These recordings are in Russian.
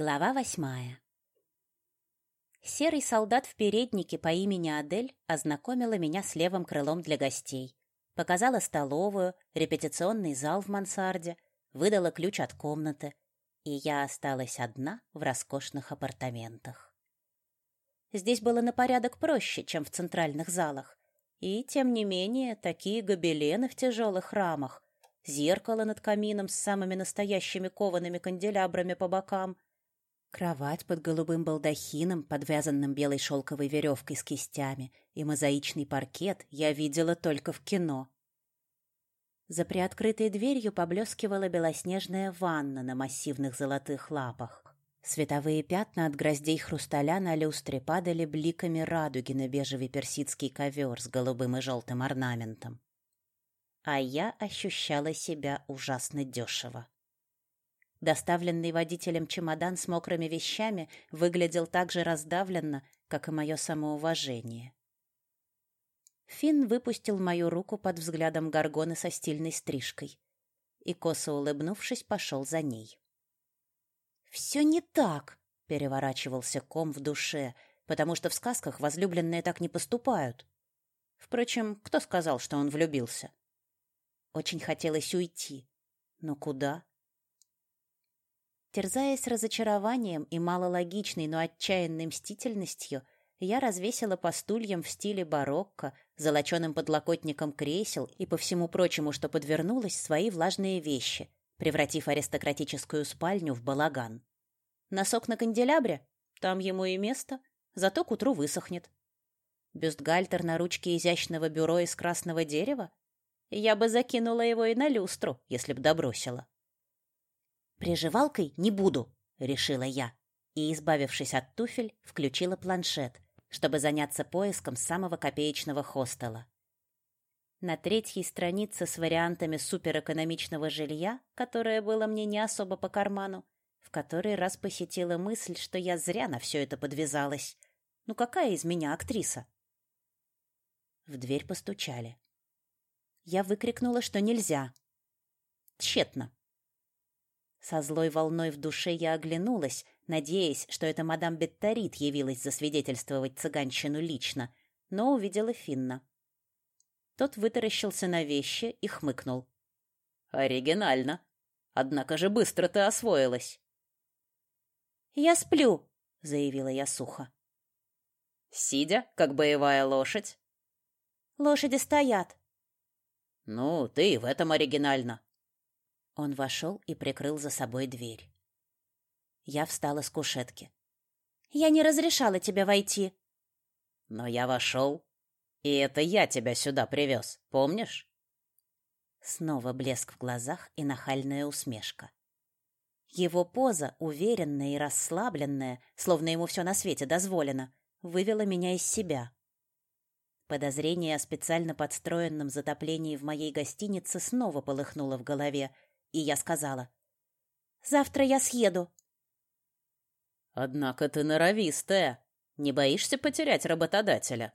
Глава восьмая. Серый солдат в переднике по имени Адель ознакомила меня с левым крылом для гостей, показала столовую, репетиционный зал в мансарде, выдала ключ от комнаты, и я осталась одна в роскошных апартаментах. Здесь было на порядок проще, чем в центральных залах, и, тем не менее, такие гобелены в тяжелых рамах, зеркало над камином с самыми настоящими коваными канделябрами по бокам — Кровать под голубым балдахином, подвязанным белой шелковой веревкой с кистями, и мозаичный паркет я видела только в кино. За приоткрытой дверью поблескивала белоснежная ванна на массивных золотых лапах. Световые пятна от гроздей хрусталя на люстре падали бликами радуги на бежевый персидский ковер с голубым и желтым орнаментом. А я ощущала себя ужасно дешево. Доставленный водителем чемодан с мокрыми вещами выглядел так же раздавленно, как и мое самоуважение. Финн выпустил мою руку под взглядом горгоны со стильной стрижкой и, косо улыбнувшись, пошел за ней. «Все не так!» — переворачивался ком в душе, потому что в сказках возлюбленные так не поступают. Впрочем, кто сказал, что он влюбился? Очень хотелось уйти. Но куда? Терзаясь разочарованием и малологичной, но отчаянной мстительностью, я развесила по стульям в стиле барокко, золоченым подлокотником кресел и по всему прочему, что подвернулось, свои влажные вещи, превратив аристократическую спальню в балаган. Носок на канделябре? Там ему и место, зато к утру высохнет. Бюстгальтер на ручке изящного бюро из красного дерева? Я бы закинула его и на люстру, если б добросила. Приживалкой не буду, решила я, и, избавившись от туфель, включила планшет, чтобы заняться поиском самого копеечного хостела. На третьей странице с вариантами суперэкономичного жилья, которое было мне не особо по карману, в который раз посетила мысль, что я зря на все это подвязалась. Ну какая из меня актриса? В дверь постучали. Я выкрикнула, что нельзя. Тщетно. Со злой волной в душе я оглянулась, надеясь, что это мадам Бетторит явилась засвидетельствовать цыганщину лично, но увидела Финна. Тот вытаращился на вещи и хмыкнул. «Оригинально. Однако же быстро ты освоилась». «Я сплю», — заявила я сухо. «Сидя, как боевая лошадь?» «Лошади стоят». «Ну, ты и в этом оригинально. Он вошел и прикрыл за собой дверь. Я встала с кушетки. «Я не разрешала тебе войти». «Но я вошел, и это я тебя сюда привез, помнишь?» Снова блеск в глазах и нахальная усмешка. Его поза, уверенная и расслабленная, словно ему все на свете дозволено, вывела меня из себя. Подозрение о специально подстроенном затоплении в моей гостинице снова полыхнуло в голове, и я сказала. «Завтра я съеду». «Однако ты норовистая. Не боишься потерять работодателя?»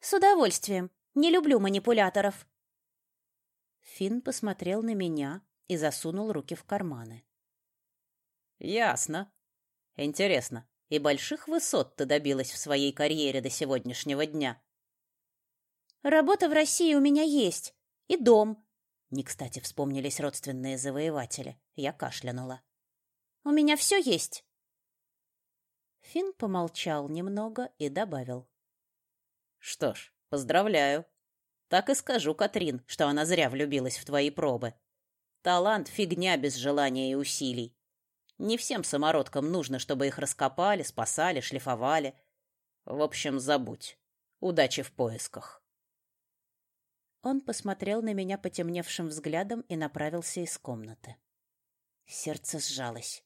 «С удовольствием. Не люблю манипуляторов». Финн посмотрел на меня и засунул руки в карманы. «Ясно. Интересно, и больших высот ты добилась в своей карьере до сегодняшнего дня?» «Работа в России у меня есть. И дом, не кстати вспомнились родственные завоеватели. Я кашлянула. «У меня все есть!» Фин помолчал немного и добавил. «Что ж, поздравляю. Так и скажу, Катрин, что она зря влюбилась в твои пробы. Талант — фигня без желания и усилий. Не всем самородкам нужно, чтобы их раскопали, спасали, шлифовали. В общем, забудь. Удачи в поисках. Он посмотрел на меня потемневшим взглядом и направился из комнаты. Сердце сжалось.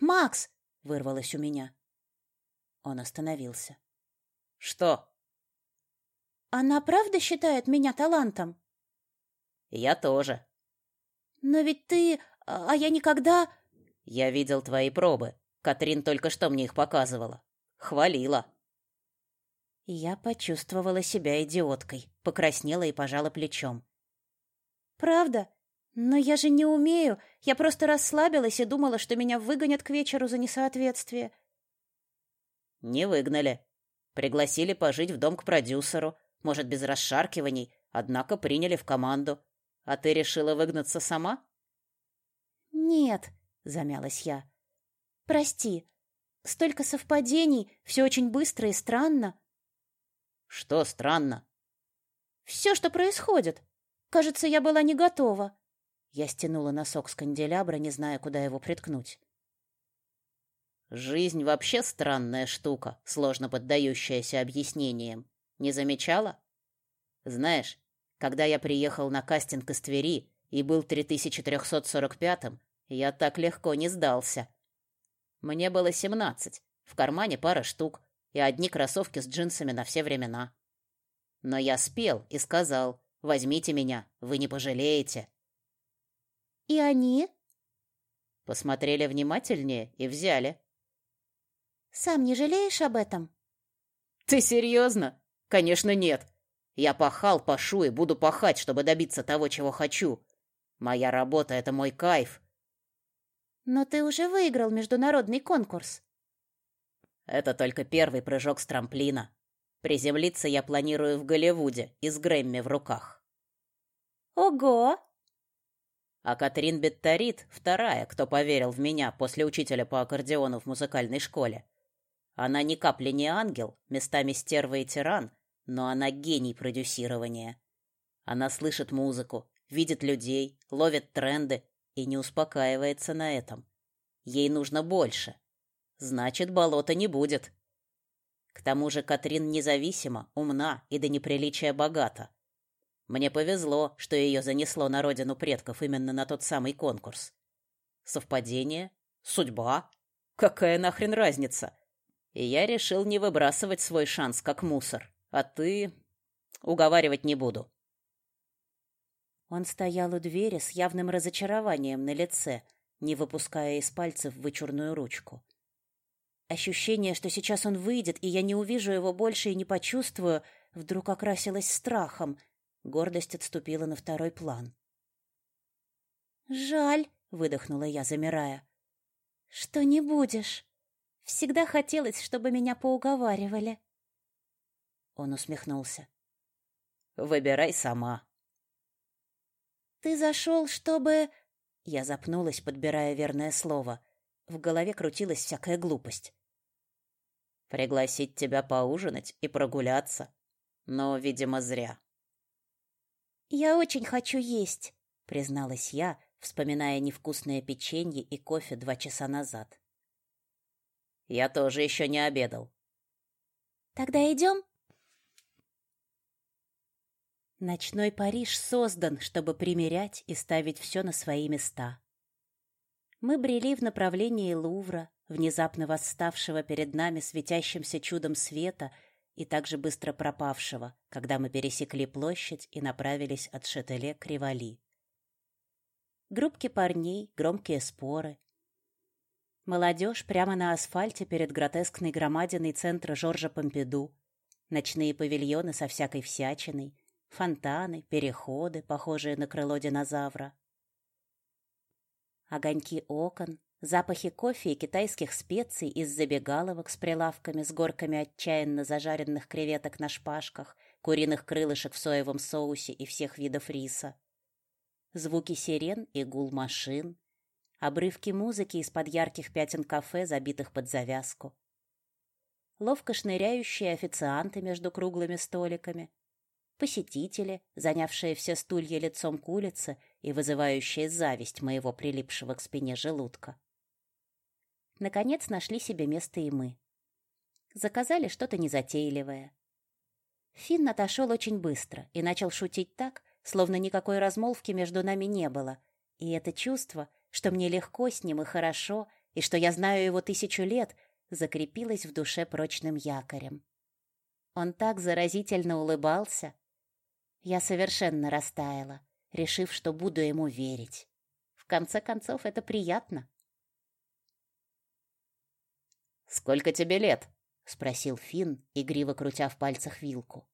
«Макс!» — вырвалось у меня. Он остановился. «Что?» «Она правда считает меня талантом?» «Я тоже». «Но ведь ты... А я никогда...» «Я видел твои пробы. Катрин только что мне их показывала. Хвалила». Я почувствовала себя идиоткой, покраснела и пожала плечом. «Правда? Но я же не умею. Я просто расслабилась и думала, что меня выгонят к вечеру за несоответствие. Не выгнали. Пригласили пожить в дом к продюсеру. Может, без расшаркиваний, однако приняли в команду. А ты решила выгнаться сама? Нет, замялась я. Прости. Столько совпадений, все очень быстро и странно. Что странно? Все, что происходит. Кажется, я была не готова. Я стянула носок с канделябра, не зная, куда его приткнуть. Жизнь вообще странная штука, сложно поддающаяся объяснениям. Не замечала? Знаешь, когда я приехал на кастинг из Твери и был 3345-м, я так легко не сдался. Мне было 17, в кармане пара штук и одни кроссовки с джинсами на все времена. Но я спел и сказал: "Возьмите меня, вы не пожалеете". И они посмотрели внимательнее и взяли. Сам не жалеешь об этом? Ты серьезно? Конечно, нет. Я пахал, пашу и буду пахать, чтобы добиться того, чего хочу. Моя работа это мой кайф. Но ты уже выиграл международный конкурс. Это только первый прыжок с трамплина. Приземлиться я планирую в Голливуде и с Грэмми в руках. Ого! А Катрин Бетторит вторая, кто поверил в меня после учителя по аккордеону в музыкальной школе. Она ни капли не ангел, местами стерва и тиран, но она гений продюсирования. Она слышит музыку, видит людей, ловит тренды и не успокаивается на этом. Ей нужно больше. Значит, болота не будет. К тому же Катрин независима, умна и до неприличия богата. Мне повезло, что ее занесло на родину предков именно на тот самый конкурс. Совпадение? Судьба? Какая нахрен разница? и я решил не выбрасывать свой шанс как мусор. А ты уговаривать не буду. Он стоял у двери с явным разочарованием на лице, не выпуская из пальцев вычурную ручку. Ощущение, что сейчас он выйдет, и я не увижу его больше и не почувствую, вдруг окрасилось страхом. Гордость отступила на второй план. «Жаль», — выдохнула я, замирая, — «что не будешь». Всегда хотелось, чтобы меня поуговаривали. Он усмехнулся. Выбирай сама. Ты зашел, чтобы Я запнулась, подбирая верное слово. В голове крутилась всякая глупость. Пригласить тебя поужинать и прогуляться, но, видимо, зря. Я очень хочу есть, призналась я, вспоминая невкусное печенье и кофе два часа назад. Я тоже еще не обедал. Тогда идем? Ночной Париж создан, чтобы примерять и ставить все на свои места. Мы брели в направлении Лувра, внезапно восставшего перед нами светящимся чудом света и также быстро пропавшего, когда мы пересекли площадь и направились от Шателе к Ривали. Группки парней, громкие споры, Молодежь прямо на асфальте перед гротескной громадиной центра Жоржа Помпиду. Ночные павильоны со всякой всячиной, фонтаны, переходы, похожие на крыло динозавра. Огоньки окон, запахи кофе и китайских специй из забегаловок с прилавками с горками отчаянно зажаренных креветок на шпажках, куриных крылышек в соевом соусе и всех видов риса. Звуки сирен и гул машин, обрывки музыки из-под ярких пятен кафе, забитых под завязку. Ловко шныряющие официанты между круглыми столиками, посетители, занявшие все стулья лицом к улице и вызывающие зависть моего прилипшего к спине желудка. Наконец нашли себе место и мы. Заказали что-то незатейливое. Финн отошел очень быстро и начал шутить так, словно никакой размолвки между нами не было, и это чувство что мне легко с ним и хорошо, и что я знаю его тысячу лет, закрепилось в душе прочным якорем. Он так заразительно улыбался. Я совершенно растаяла, решив, что буду ему верить. В конце концов, это приятно. «Сколько тебе лет?» — спросил Финн, игриво крутя в пальцах вилку.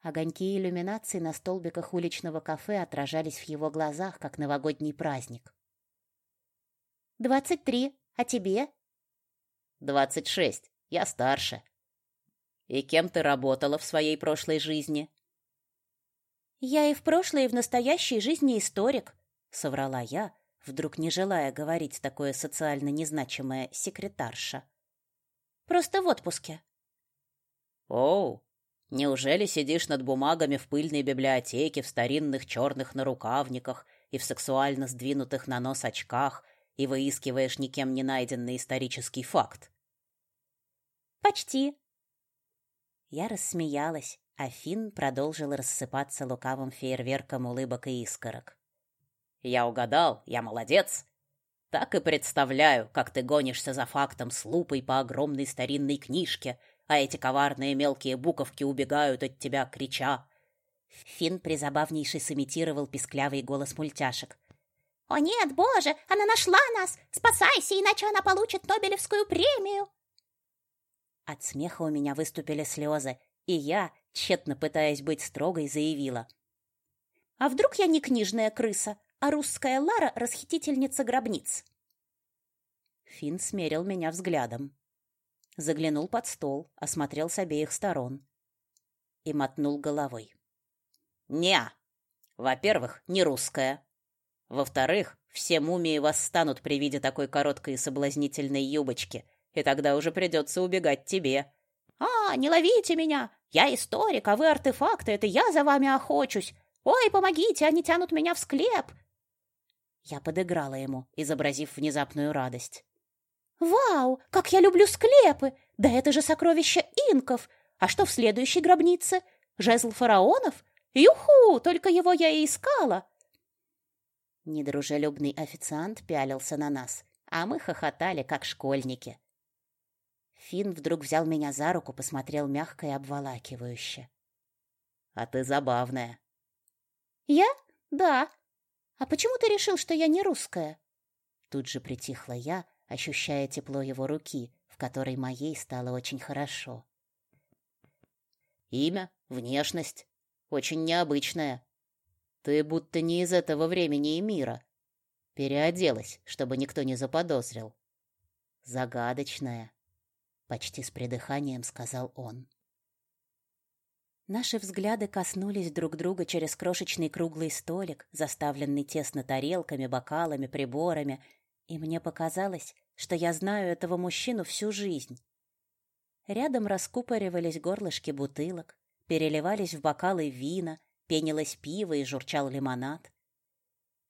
Огоньки иллюминации на столбиках уличного кафе отражались в его глазах, как новогодний праздник. «Двадцать три. А тебе?» «Двадцать шесть. Я старше». «И кем ты работала в своей прошлой жизни?» «Я и в прошлой, и в настоящей жизни историк», — соврала я, вдруг не желая говорить такое социально незначимое секретарша. «Просто в отпуске». «Оу, неужели сидишь над бумагами в пыльной библиотеке в старинных черных нарукавниках и в сексуально сдвинутых на нос очках и выискиваешь никем не найденный исторический факт?» «Почти». Я рассмеялась, а Финн продолжил рассыпаться лукавым фейерверком улыбок и искорок. «Я угадал, я молодец. Так и представляю, как ты гонишься за фактом с лупой по огромной старинной книжке, а эти коварные мелкие буковки убегают от тебя, крича. Фин призабавнейший сымитировал писклявый голос мультяшек. «О нет, боже, она нашла нас! Спасайся, иначе она получит Нобелевскую премию!» От смеха у меня выступили слезы, и я, тщетно пытаясь быть строгой, заявила. «А вдруг я не книжная крыса, а русская Лара — расхитительница гробниц?» Фин смерил меня взглядом заглянул под стол, осмотрел с обеих сторон и мотнул головой. «Не, во-первых, не русская. Во-вторых, все мумии восстанут при виде такой короткой и соблазнительной юбочки, и тогда уже придется убегать тебе». «А, не ловите меня! Я историк, а вы артефакты, это я за вами охочусь! Ой, помогите, они тянут меня в склеп!» Я подыграла ему, изобразив внезапную радость. «Вау, как я люблю склепы! Да это же сокровища инков! А что в следующей гробнице? Жезл фараонов? Юху! Только его я и искала!» Недружелюбный официант пялился на нас, а мы хохотали, как школьники. Фин вдруг взял меня за руку, посмотрел мягко и обволакивающе. «А ты забавная». «Я? Да. А почему ты решил, что я не русская?» Тут же притихла я, ощущая тепло его руки, в которой моей стало очень хорошо. Имя, внешность очень необычная. Ты будто не из этого времени и мира. Переоделась, чтобы никто не заподозрил. Загадочная, почти с придыханием сказал он. Наши взгляды коснулись друг друга через крошечный круглый столик, заставленный тесно тарелками, бокалами, приборами и мне показалось, что я знаю этого мужчину всю жизнь. Рядом раскупоривались горлышки бутылок, переливались в бокалы вина, пенилось пиво и журчал лимонад.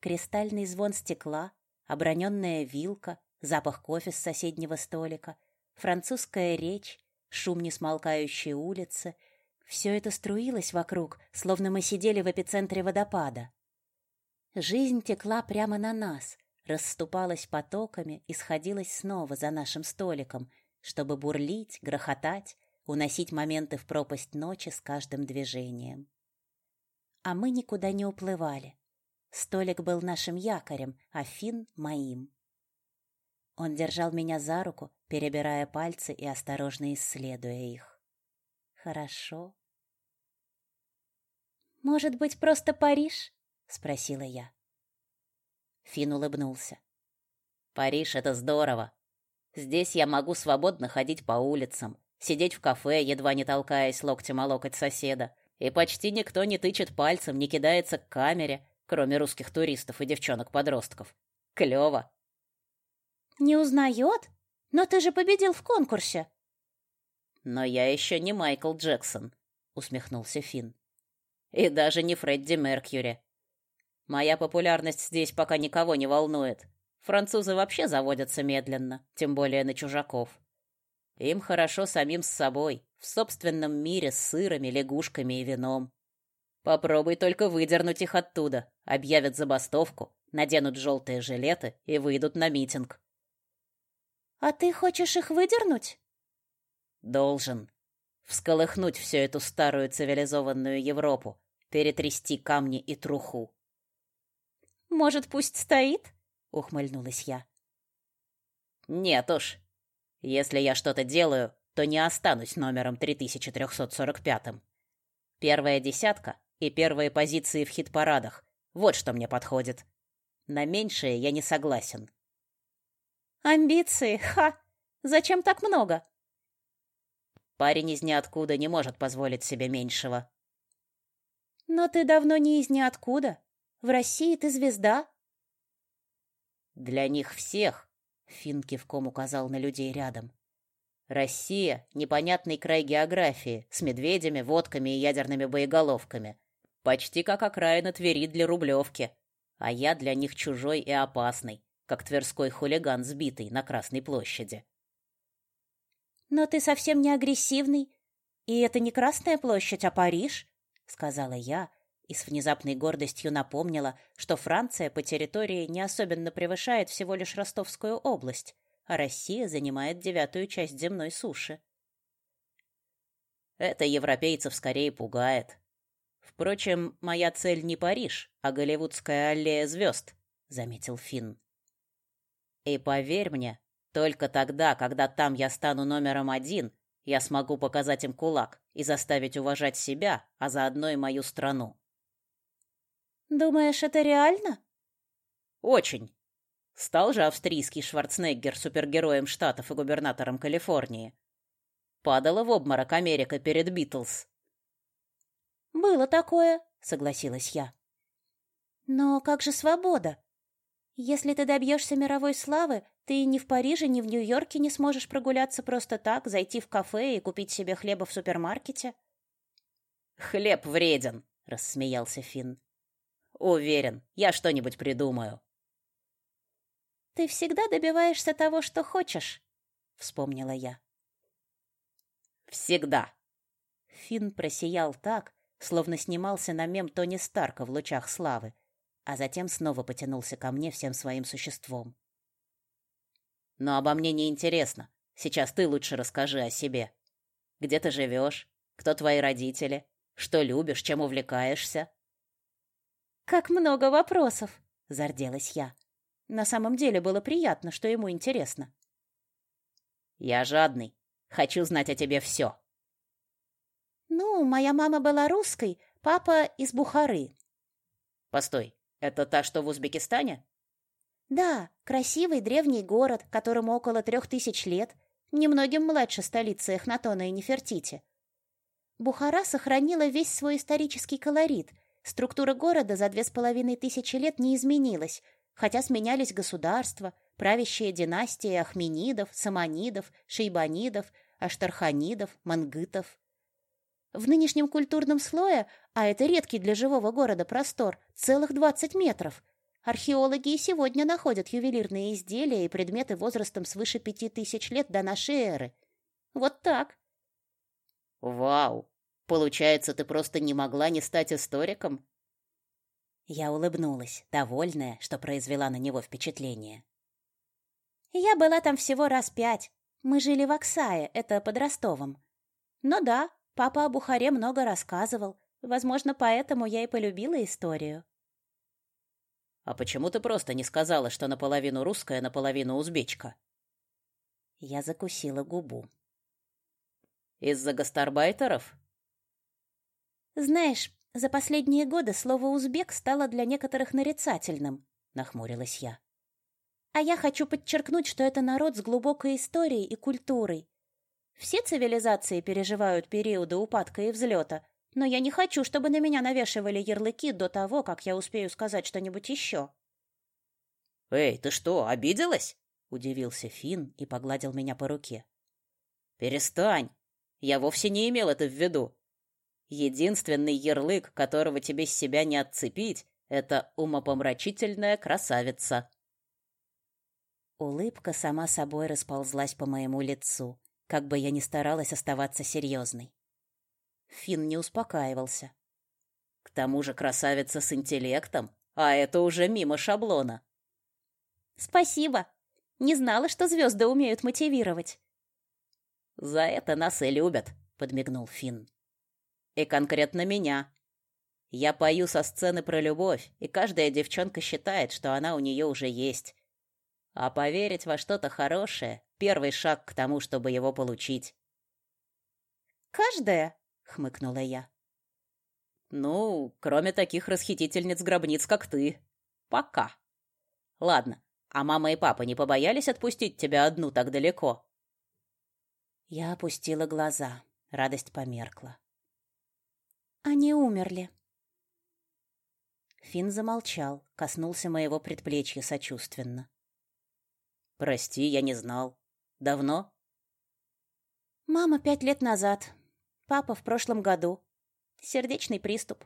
Кристальный звон стекла, оброненная вилка, запах кофе с соседнего столика, французская речь, шум несмолкающей улицы — все это струилось вокруг, словно мы сидели в эпицентре водопада. Жизнь текла прямо на нас, расступалась потоками и сходилась снова за нашим столиком, чтобы бурлить, грохотать, уносить моменты в пропасть ночи с каждым движением. А мы никуда не уплывали. Столик был нашим якорем, а Фин — моим. Он держал меня за руку, перебирая пальцы и осторожно исследуя их. Хорошо. «Может быть, просто Париж?» — спросила я. Фин улыбнулся. Париж это здорово. Здесь я могу свободно ходить по улицам, сидеть в кафе, едва не толкаясь локтем о локоть соседа, и почти никто не тычет пальцем, не кидается к камере, кроме русских туристов и девчонок-подростков. Клево. Не узнает? Но ты же победил в конкурсе. Но я еще не Майкл Джексон, усмехнулся Фин. И даже не Фредди Меркьюри. Моя популярность здесь пока никого не волнует. Французы вообще заводятся медленно, тем более на чужаков. Им хорошо самим с собой, в собственном мире с сырами, лягушками и вином. Попробуй только выдернуть их оттуда, объявят забастовку, наденут желтые жилеты и выйдут на митинг. А ты хочешь их выдернуть? Должен. Всколыхнуть всю эту старую цивилизованную Европу, перетрясти камни и труху. Может, пусть стоит? ухмыльнулась я. Нет уж. Если я что-то делаю, то не останусь номером 3345. Первая десятка и первые позиции в хит-парадах. Вот что мне подходит. На меньшее я не согласен. Амбиции, ха! Зачем так много? Парень из ниоткуда не может позволить себе меньшего. Но ты давно не из ниоткуда. В России ты звезда. Для них всех, Финн кивком указал на людей рядом. Россия — непонятный край географии, с медведями, водками и ядерными боеголовками. Почти как окраина Твери для Рублевки. А я для них чужой и опасный, как тверской хулиган, сбитый на Красной площади. «Но ты совсем не агрессивный. И это не Красная площадь, а Париж», — сказала я, и с внезапной гордостью напомнила, что Франция по территории не особенно превышает всего лишь Ростовскую область, а Россия занимает девятую часть земной суши. Это европейцев скорее пугает. Впрочем, моя цель не Париж, а Голливудская аллея звезд, заметил Финн. И поверь мне, только тогда, когда там я стану номером один, я смогу показать им кулак и заставить уважать себя, а заодно и мою страну. Думаешь, это реально? Очень. Стал же австрийский Шварценеггер супергероем Штатов и губернатором Калифорнии. Падала в обморок Америка перед Битлз. Было такое, согласилась я. Но как же свобода? Если ты добьешься мировой славы, ты ни в Париже, ни в Нью-Йорке не сможешь прогуляться просто так, зайти в кафе и купить себе хлеба в супермаркете. Хлеб вреден, рассмеялся Финн. Уверен, я что-нибудь придумаю. Ты всегда добиваешься того, что хочешь, вспомнила я. Всегда. Финн просиял так, словно снимался на мем Тони Старка в лучах славы, а затем снова потянулся ко мне всем своим существом. Но обо мне не интересно. Сейчас ты лучше расскажи о себе. Где ты живешь? Кто твои родители? Что любишь, чем увлекаешься? Как много вопросов, зарделась я. На самом деле было приятно, что ему интересно. Я жадный. Хочу знать о тебе все. Ну, моя мама была русской, папа из Бухары. Постой, это та, что в Узбекистане? Да, красивый древний город, которому около трех тысяч лет, немногим младше столицы Эхнатона и Нефертити. Бухара сохранила весь свой исторический колорит. Структура города за две с половиной тысячи лет не изменилась, хотя сменялись государства, правящие династии Ахменидов, Саманидов, Шейбанидов, Аштарханидов, Мангытов. В нынешнем культурном слое, а это редкий для живого города простор, целых 20 метров, археологи и сегодня находят ювелирные изделия и предметы возрастом свыше пяти тысяч лет до нашей эры. Вот так. Вау! Получается, ты просто не могла не стать историком? Я улыбнулась, довольная, что произвела на него впечатление. Я была там всего раз пять. Мы жили в Оксае, это под Ростовом. Но да, папа о Бухаре много рассказывал. Возможно, поэтому я и полюбила историю. А почему ты просто не сказала, что наполовину русская, наполовину узбечка? Я закусила губу. Из-за гастарбайтеров? Знаешь, за последние годы слово узбек стало для некоторых нарицательным, нахмурилась я. А я хочу подчеркнуть, что это народ с глубокой историей и культурой. Все цивилизации переживают периоды упадка и взлета, но я не хочу, чтобы на меня навешивали ярлыки до того, как я успею сказать что-нибудь еще. Эй, ты что, обиделась? удивился Фин и погладил меня по руке. Перестань. Я вовсе не имел это в виду. Единственный ярлык, которого тебе с себя не отцепить, это умопомрачительная красавица. Улыбка сама собой расползлась по моему лицу, как бы я ни старалась оставаться серьезной. Фин не успокаивался. К тому же красавица с интеллектом, а это уже мимо шаблона. Спасибо. Не знала, что звезды умеют мотивировать. За это нас и любят, подмигнул Фин. И конкретно меня. Я пою со сцены про любовь, и каждая девчонка считает, что она у нее уже есть. А поверить во что-то хорошее первый шаг к тому, чтобы его получить. Каждая, хмыкнула я. Ну, кроме таких расхитительниц гробниц, как ты. Пока. Ладно, а мама и папа не побоялись отпустить тебя одну так далеко? Я опустила глаза. Радость померкла. Они умерли. Фин замолчал, коснулся моего предплечья сочувственно. Прости, я не знал. Давно? Мама пять лет назад. Папа в прошлом году. Сердечный приступ.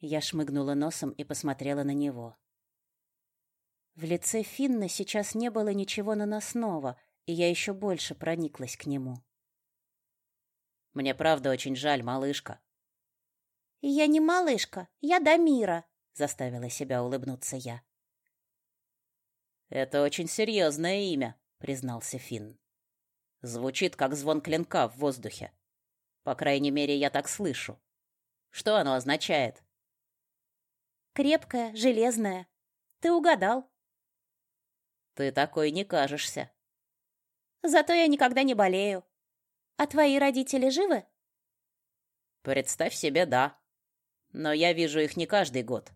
Я шмыгнула носом и посмотрела на него. В лице Финна сейчас не было ничего наносного, и я еще больше прониклась к нему. Мне правда очень жаль, малышка. Я не малышка, я Дамира, заставила себя улыбнуться я. Это очень серьезное имя, признался Финн. Звучит как звон клинка в воздухе. По крайней мере, я так слышу. Что оно означает? Крепкое, железное. Ты угадал. Ты такой не кажешься. Зато я никогда не болею. А твои родители живы? Представь себе, да. Но я вижу их не каждый год.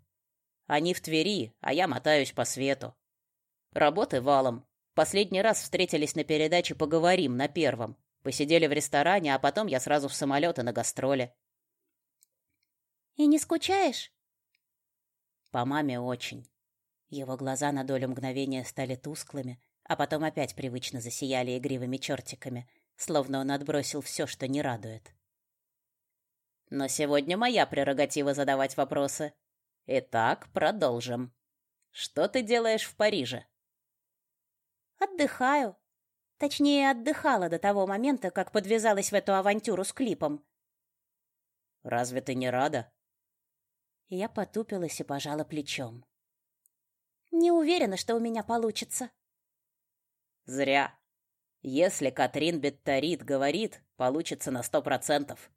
Они в Твери, а я мотаюсь по свету. Работы валом. Последний раз встретились на передаче «Поговорим» на первом. Посидели в ресторане, а потом я сразу в самолет и на гастроли. И не скучаешь? По маме очень. Его глаза на долю мгновения стали тусклыми, а потом опять привычно засияли игривыми чертиками, словно он отбросил все, что не радует. Но сегодня моя прерогатива задавать вопросы. Итак, продолжим. Что ты делаешь в Париже? Отдыхаю. Точнее, отдыхала до того момента, как подвязалась в эту авантюру с клипом. Разве ты не рада? Я потупилась и пожала плечом. Не уверена, что у меня получится. Зря. Если Катрин Бетторит говорит, получится на сто процентов.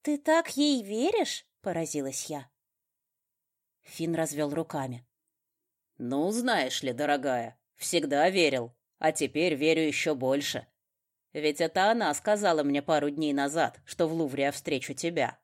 Ты так ей веришь? поразилась я. Фин развел руками. Ну, знаешь ли, дорогая, Всегда верил, а теперь верю еще больше. Ведь это она сказала мне пару дней назад, что в Лувре я встречу тебя.